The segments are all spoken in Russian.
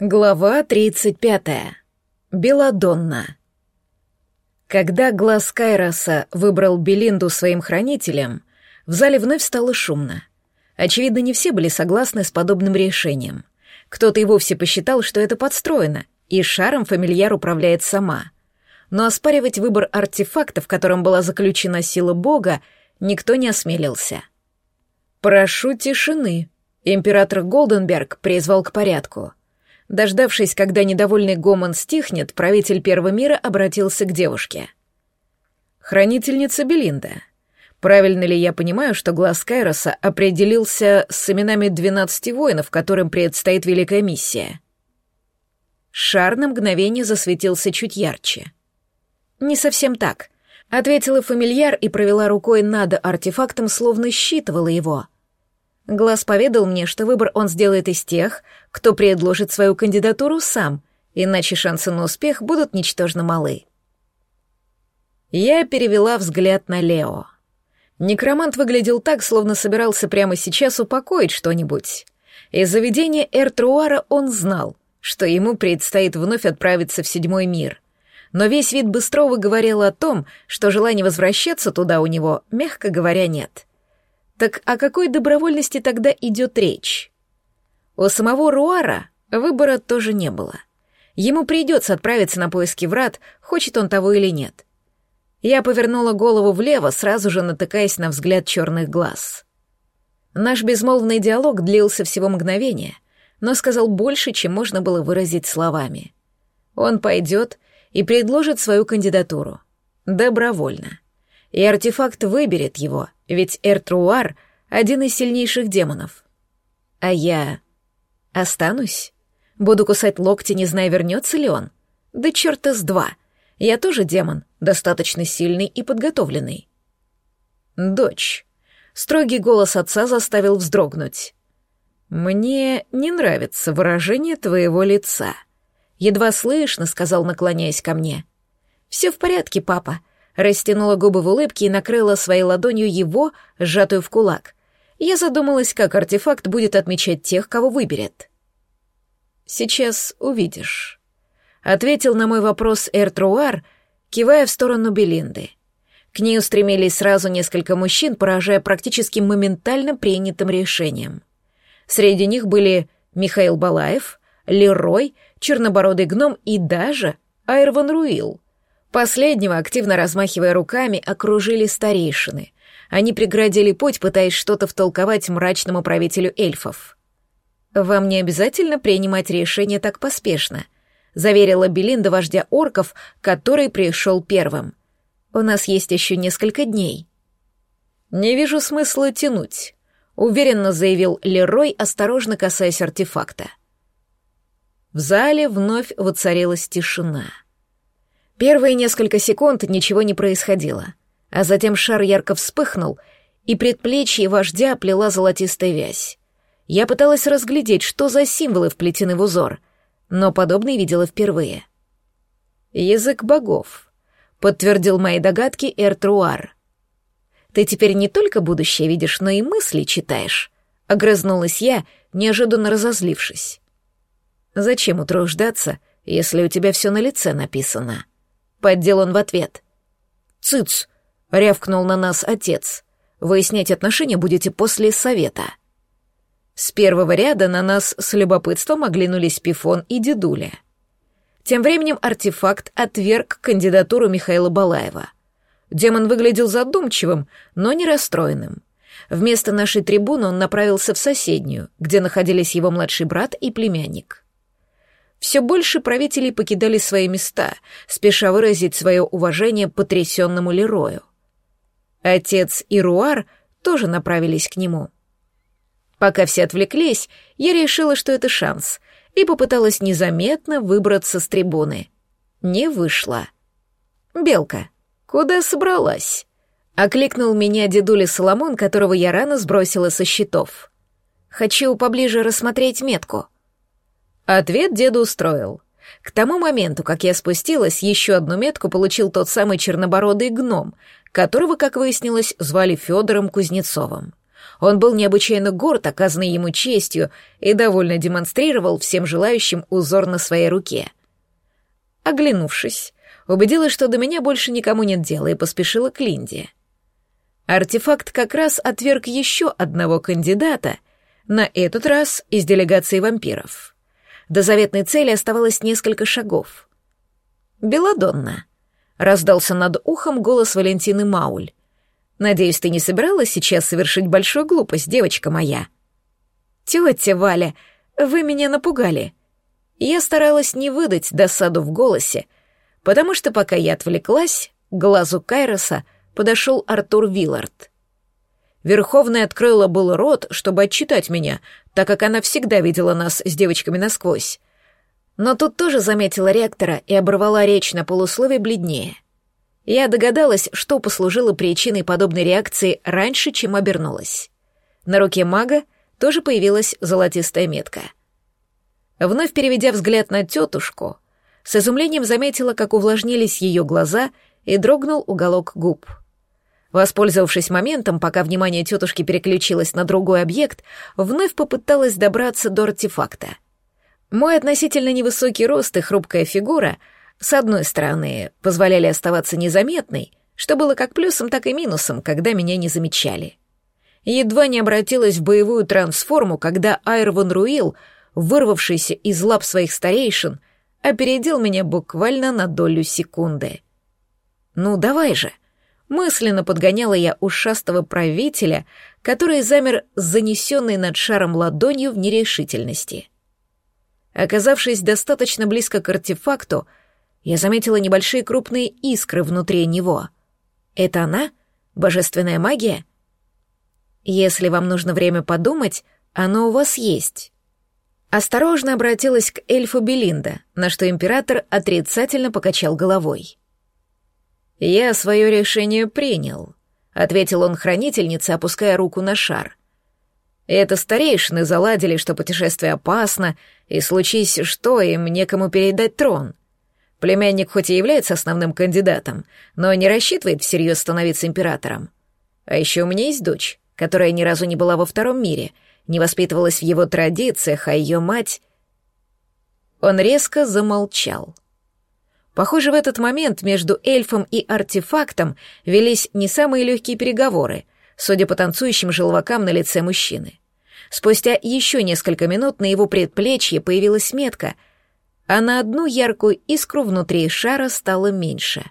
Глава 35. Беладонна. Когда глаз Кайроса выбрал Белинду своим хранителем, в зале вновь стало шумно. Очевидно, не все были согласны с подобным решением. Кто-то и вовсе посчитал, что это подстроено, и шаром фамильяр управляет сама. Но оспаривать выбор артефакта, в котором была заключена сила бога, никто не осмелился. «Прошу тишины», — император Голденберг призвал к порядку — Дождавшись, когда недовольный гомон стихнет, правитель Первого мира обратился к девушке. «Хранительница Белинда, правильно ли я понимаю, что глаз Кайроса определился с именами двенадцати воинов, которым предстоит великая миссия?» Шар на мгновение засветился чуть ярче. «Не совсем так», — ответила фамильяр и провела рукой над артефактом, словно считывала его — Глаз поведал мне, что выбор он сделает из тех, кто предложит свою кандидатуру сам, иначе шансы на успех будут ничтожно малы. Я перевела взгляд на Лео. Некромант выглядел так, словно собирался прямо сейчас упокоить что-нибудь. Из заведения Эртруара он знал, что ему предстоит вновь отправиться в седьмой мир. Но весь вид Быстрова говорил о том, что желания возвращаться туда у него, мягко говоря, нет — так о какой добровольности тогда идет речь? У самого Руара выбора тоже не было. Ему придется отправиться на поиски врат, хочет он того или нет. Я повернула голову влево, сразу же натыкаясь на взгляд черных глаз. Наш безмолвный диалог длился всего мгновение, но сказал больше, чем можно было выразить словами. Он пойдет и предложит свою кандидатуру. Добровольно и артефакт выберет его, ведь Эртруар — один из сильнейших демонов. А я останусь? Буду кусать локти, не зная, вернется ли он? Да черта с два. Я тоже демон, достаточно сильный и подготовленный. Дочь. Строгий голос отца заставил вздрогнуть. «Мне не нравится выражение твоего лица», — едва слышно сказал, наклоняясь ко мне. «Все в порядке, папа растянула губы в улыбке и накрыла своей ладонью его, сжатую в кулак. Я задумалась, как артефакт будет отмечать тех, кого выберет. «Сейчас увидишь», — ответил на мой вопрос Эртруар, кивая в сторону Белинды. К ней устремились сразу несколько мужчин, поражая практически моментально принятым решением. Среди них были Михаил Балаев, Лерой, Чернобородый гном и даже Айрван Руил — Последнего, активно размахивая руками, окружили старейшины. Они преградили путь, пытаясь что-то втолковать мрачному правителю эльфов. «Вам не обязательно принимать решение так поспешно», — заверила Белинда вождя орков, который пришел первым. «У нас есть еще несколько дней». «Не вижу смысла тянуть», — уверенно заявил Лерой, осторожно касаясь артефакта. В зале вновь воцарилась тишина. Первые несколько секунд ничего не происходило, а затем шар ярко вспыхнул, и предплечье вождя оплела золотистая вязь. Я пыталась разглядеть, что за символы вплетены в узор, но подобное видела впервые. «Язык богов», — подтвердил мои догадки Эртруар. «Ты теперь не только будущее видишь, но и мысли читаешь», — огрызнулась я, неожиданно разозлившись. «Зачем утруждаться, если у тебя все на лице написано?» Поддел он в ответ. «Цыц!» — рявкнул на нас отец. «Выяснять отношения будете после совета». С первого ряда на нас с любопытством оглянулись Пифон и Дедуля. Тем временем артефакт отверг кандидатуру Михаила Балаева. Демон выглядел задумчивым, но не расстроенным. Вместо нашей трибуны он направился в соседнюю, где находились его младший брат и племянник. Все больше правителей покидали свои места, спеша выразить свое уважение потрясенному Лерою. Отец и Руар тоже направились к нему. Пока все отвлеклись, я решила, что это шанс, и попыталась незаметно выбраться с трибуны. Не вышло. «Белка, куда собралась?» — окликнул меня дедуля Соломон, которого я рано сбросила со счетов. «Хочу поближе рассмотреть метку». Ответ деду устроил. К тому моменту, как я спустилась, еще одну метку получил тот самый чернобородый гном, которого, как выяснилось, звали Федором Кузнецовым. Он был необычайно горд оказанной ему честью и довольно демонстрировал всем желающим узор на своей руке. Оглянувшись, убедилась, что до меня больше никому нет дела, и поспешила к Линде. Артефакт как раз отверг еще одного кандидата, на этот раз из делегации вампиров. До заветной цели оставалось несколько шагов. «Беладонна», — раздался над ухом голос Валентины Мауль. «Надеюсь, ты не собиралась сейчас совершить большую глупость, девочка моя?» «Тетя Валя, вы меня напугали». Я старалась не выдать досаду в голосе, потому что пока я отвлеклась, к глазу Кайроса подошел Артур Виллард. Верховная открыла был рот, чтобы отчитать меня, так как она всегда видела нас с девочками насквозь. Но тут тоже заметила ректора и оборвала речь на полуслове бледнее. Я догадалась, что послужило причиной подобной реакции раньше, чем обернулась. На руке мага тоже появилась золотистая метка. Вновь переведя взгляд на тетушку, с изумлением заметила, как увлажнились ее глаза и дрогнул уголок губ. Воспользовавшись моментом, пока внимание тетушки переключилось на другой объект, вновь попыталась добраться до артефакта — мой относительно невысокий рост и хрупкая фигура, с одной стороны, позволяли оставаться незаметной, что было как плюсом, так и минусом, когда меня не замечали. Едва не обратилась в боевую трансформу, когда Айрван Руил, вырвавшийся из лап своих старейшин, опередил меня буквально на долю секунды. «Ну, давай же!» Мысленно подгоняла я ушастого правителя, который замер с занесенной над шаром ладонью в нерешительности — Оказавшись достаточно близко к артефакту, я заметила небольшие крупные искры внутри него. Это она? Божественная магия? Если вам нужно время подумать, оно у вас есть. Осторожно обратилась к эльфу Белинда, на что император отрицательно покачал головой. «Я свое решение принял», — ответил он хранительнице, опуская руку на шар — это старейшины заладили, что путешествие опасно, и случись что, им некому передать трон. Племянник хоть и является основным кандидатом, но не рассчитывает всерьез становиться императором. А еще у меня есть дочь, которая ни разу не была во втором мире, не воспитывалась в его традициях, а ее мать... Он резко замолчал. Похоже, в этот момент между эльфом и артефактом велись не самые легкие переговоры — судя по танцующим желвакам на лице мужчины. Спустя еще несколько минут на его предплечье появилась метка, а на одну яркую искру внутри шара стало меньше.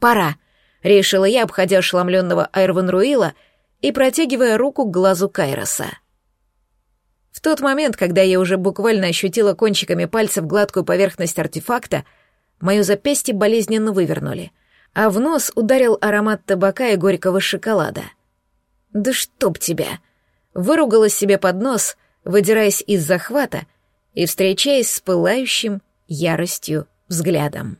«Пора», — решила я, обходя ошеломленного Айрван Руила и протягивая руку к глазу Кайроса. В тот момент, когда я уже буквально ощутила кончиками пальцев гладкую поверхность артефакта, мое запястье болезненно вывернули, а в нос ударил аромат табака и горького шоколада — «Да чтоб тебя!» Выругалась себе под нос, выдираясь из захвата и встречаясь с пылающим яростью взглядом.